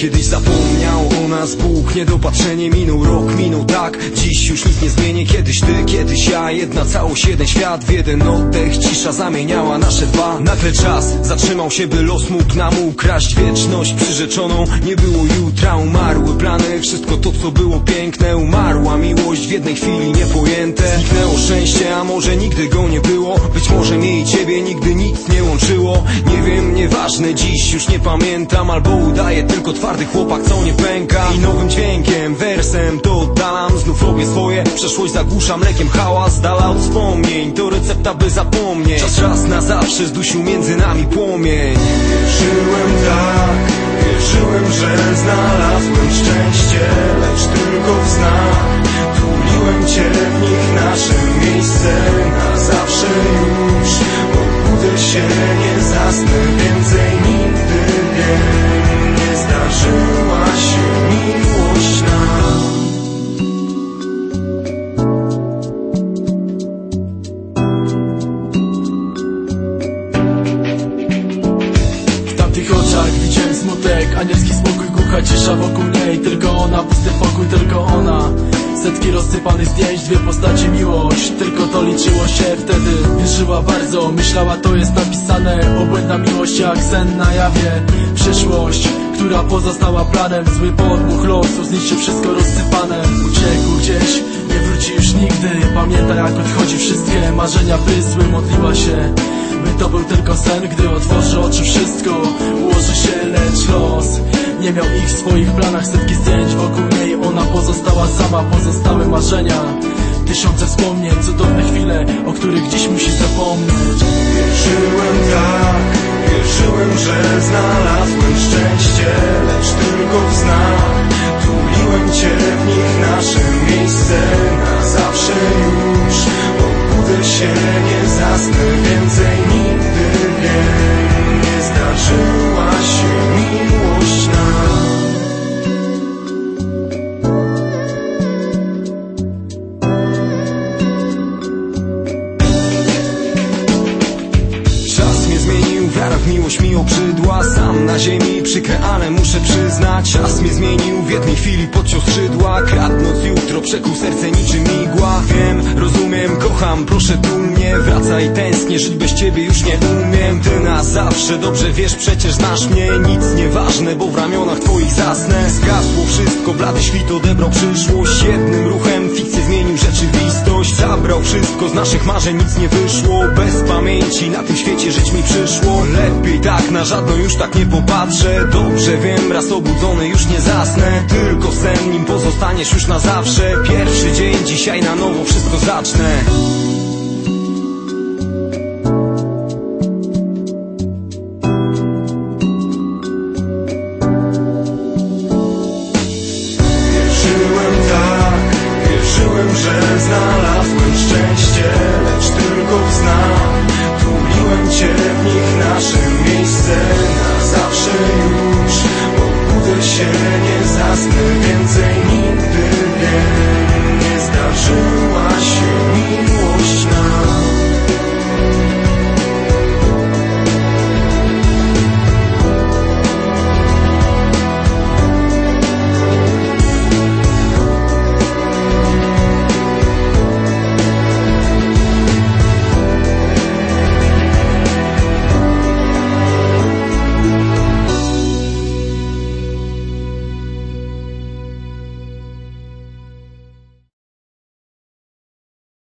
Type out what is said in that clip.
que diz da. Bóg niedopatrzenie minął rok, minął tak. Dziś już nic nie zmienię, kiedyś ty, kiedyś ja. Jedna całość, jeden świat, w jeden oddech. Cisza zamieniała nasze dwa. Nagle czas zatrzymał się, by los mógł nam ukraść Wieczność przyrzeczoną, nie było jutra Umarły plany, wszystko to co było piękne Umarła miłość w jednej chwili niepojęte. Zniknęło szczęście, a może nigdy go nie było? Być może mnie i ciebie nigdy nic nie łączyło. Nie wiem, nieważne, dziś już nie pamiętam Albo udaję tylko twardy chłopak, co nie pęka I nowym dźwiękiem, wersem to oddalam Znów robię swoje, przeszłość zagłuszam mlekiem. Hałas Dala od wspomnień, to recepta by zapomnieć. Czas raz na zawsze zdusił między nami płomień. Wierzyłem tak, wierzyłem, że znalazłem szczęście Lecz tylko w snach Tuliłem cię w nich nasze miejsce Na zawsze już Obudzę się, nie zasnę Anielski spokój, głucha cisza wokół niej. Tylko ona, pusty pokój, tylko ona. Setki rozsypanych zdjęć, dwie postacie miłość. Tylko to liczyło się wtedy. Wierzyła bardzo, myślała to jest napisane. Obłędna miłość jak sen na jawie. Przyszłość, która pozostała planem. Zły podmuch losu, zniszczy wszystko rozsypane. Uciekł gdzieś, nie wróci już nigdy. Pamięta jak odchodzi wszystkie marzenia wysły Modliła się, by to był tylko sen Gdy otworzy oczy wszystko Nie miał ich w swoich planach. Setki zdjęć wokół niej Ona pozostała sama, pozostały marzenia. Tysiące wspomnień, cudowne chwile O których dziś musi zapomnieć. Wierzyłem tak, wierzyłem, że znalazłem szczęście Lecz tylko w snach Tuliłem cię w nich nasze miejsce Na zawsze już. Obudzę się, nie zasnę więcej Sam na ziemi, przykre, ale muszę przyznać Czas mnie zmienił, w jednej chwili podciął skrzydła. Kradnąc jutro, przekuł serce niczym igła. Wiem, rozumiem, kocham, proszę tu mnie. Wracaj, tęsknię, żyć bez ciebie już nie umiem. Ty na zawsze, dobrze wiesz, przecież znasz mnie. Nic nieważne, bo w ramionach twoich zasnę Zgasło wszystko, blady świt odebrał przyszłość. Jednym ruchem fikcję zmienił rzeczywistość. Zabrał wszystko, z naszych marzeń nic nie wyszło. Bez pamięci na tym świecie żyć mi przyszło. Lepiej tak, na żadną już tak nie popatrzę. Dobrze wiem, raz obudzony już nie zasnę. Tylko sen, nim pozostaniesz już na zawsze. Pierwszy dzień, dzisiaj na nowo wszystko zacznę nie zasnę więcej nigdy Wiem, nie zdarzyła się miłość nam